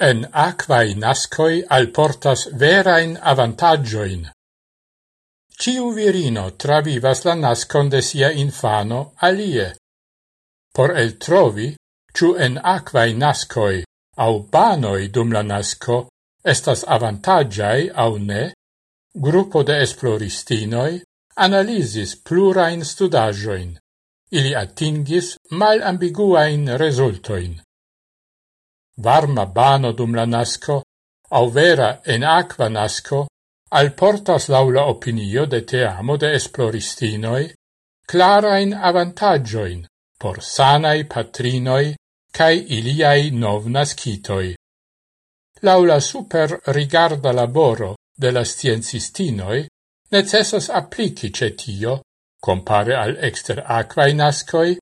en aquae nascoi alportas verain avantagioin. Ciu virino travivas la nascon de sia infano alie. Por el trovi, ciu en aquae nascoi au banoi dum la nasco estas avantagiai au ne, gruppo de esploristinoi analisis plurain studagioin. Ili atingis mal ambiguain resultoin varma bano dum la nasco, au vera en aqua nasco, al portas laula opinio de te amo de esploristinoi, clarain avantagioin por sanai patrinoi cae iliai novnascitoi. Laula super rigarda laboro de la sciencistinoi, necessas applici cetio, compare al exter aquae nascoi,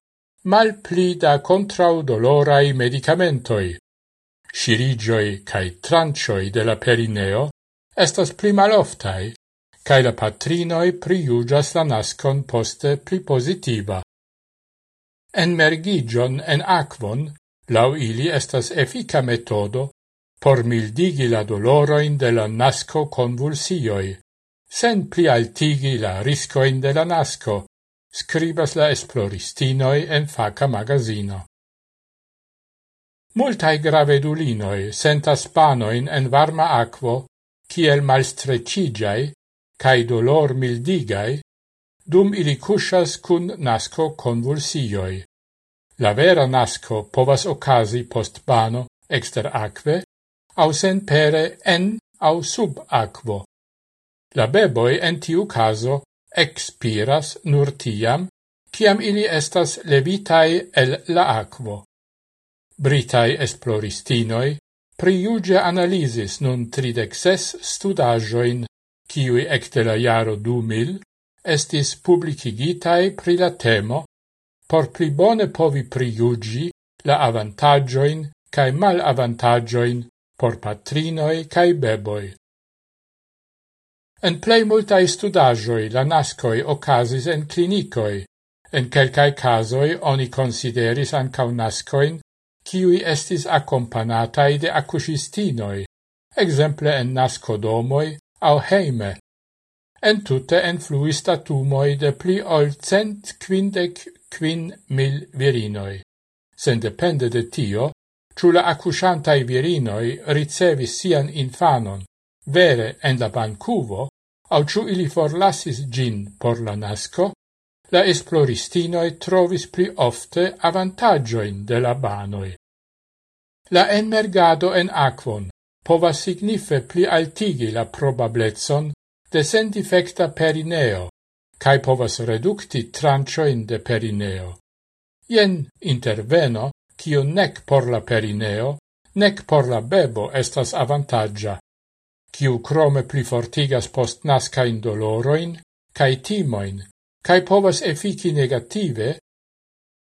mal pli da contraudolorai medicamentoi, Shirigioi cae trancioi de la perineo estas pli maloftai, cae la patrinoi priugas la nascon poste pli positiva. Enmergigion en aquon, lau ili estas effica metodo por mildigi la doloroin de la nasco convulsioi, sen pli altigi la riscoin de la nasco, scribas la esploristinoi en faca magazino. Multae gravedulinoi sentas panoin en varma aquo, kiel malstrecigiai, cae dolor mildigai, dum ili cusas cun nasco convulsioi. La vera nasco povas ocasi post bano exter aque, au sen pere en au sub aquo. La beboi en tiu caso expiras nur tiam, ciam ili estas levitai el la aquo. Britai esploristinoi priuge analisis nun tridexes studagioin, kiui ecte la jaro 2000, mil, estis publicigitai pri la temo, por pli bone povi priugi la avantagioin cae mal avantagioin por patrinoi cae beboi. En plei multae studagioi la nascoi ocasis en clinicoi, en quelcae casoi oni consideris ancau nascoin kiui estis accompanatai de accusistinoi, exemple en nascodomoi au heime. En tutte enfluis datumoi de pli ol cent quindec quin mil virinoi. Sendepende de tio, ciù la accusantai virinoi ricevis sian infanon, vere en la bancuvo, au ciù ili forlassis gin por la nasco, la esploristinoi trovis pli ofte avantagioin de la banoi. La enmergado en aquon povas signife pli altigi la probablezzon de sentifecta perineo, cae povas reducti trancioin de perineo. Ien interveno, cio nec por la perineo, nec por la bebo estas avantaggia, cio crome plifortigas postnascain doloroin cae timoin, cae povas efiki negative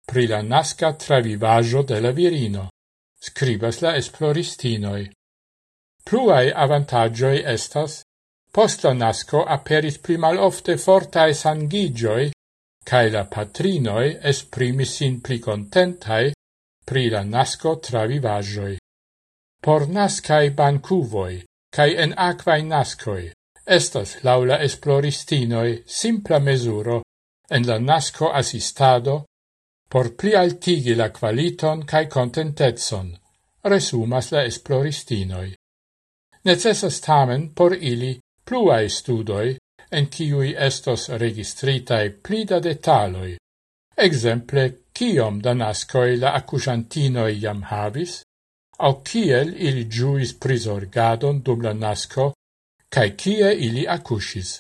pri la nasca travivajo de la virino, scribas la esploristinoi. Pluae avantagioi estas, post la nasco aperis pli mal ofte fortae sangigioi, cae la patrinoi esprimis sin pli contentai pri la nasco travivagioi. Por nascae bancuvoi, cae en aquae nascoi, estas laula esploristinoi simpla mesuro en la nasco assistado por plialtigi la qualiton cae contentezon, resumas la esploristinoi. Necessas tamen por ili pluae studoi, en ciui estos registritae plida detaloi, exemple ciom da nascoi la accusantinoi jam havis, au ciel ili giuis prisorgadon dum la nasco, cae cie ili accusis.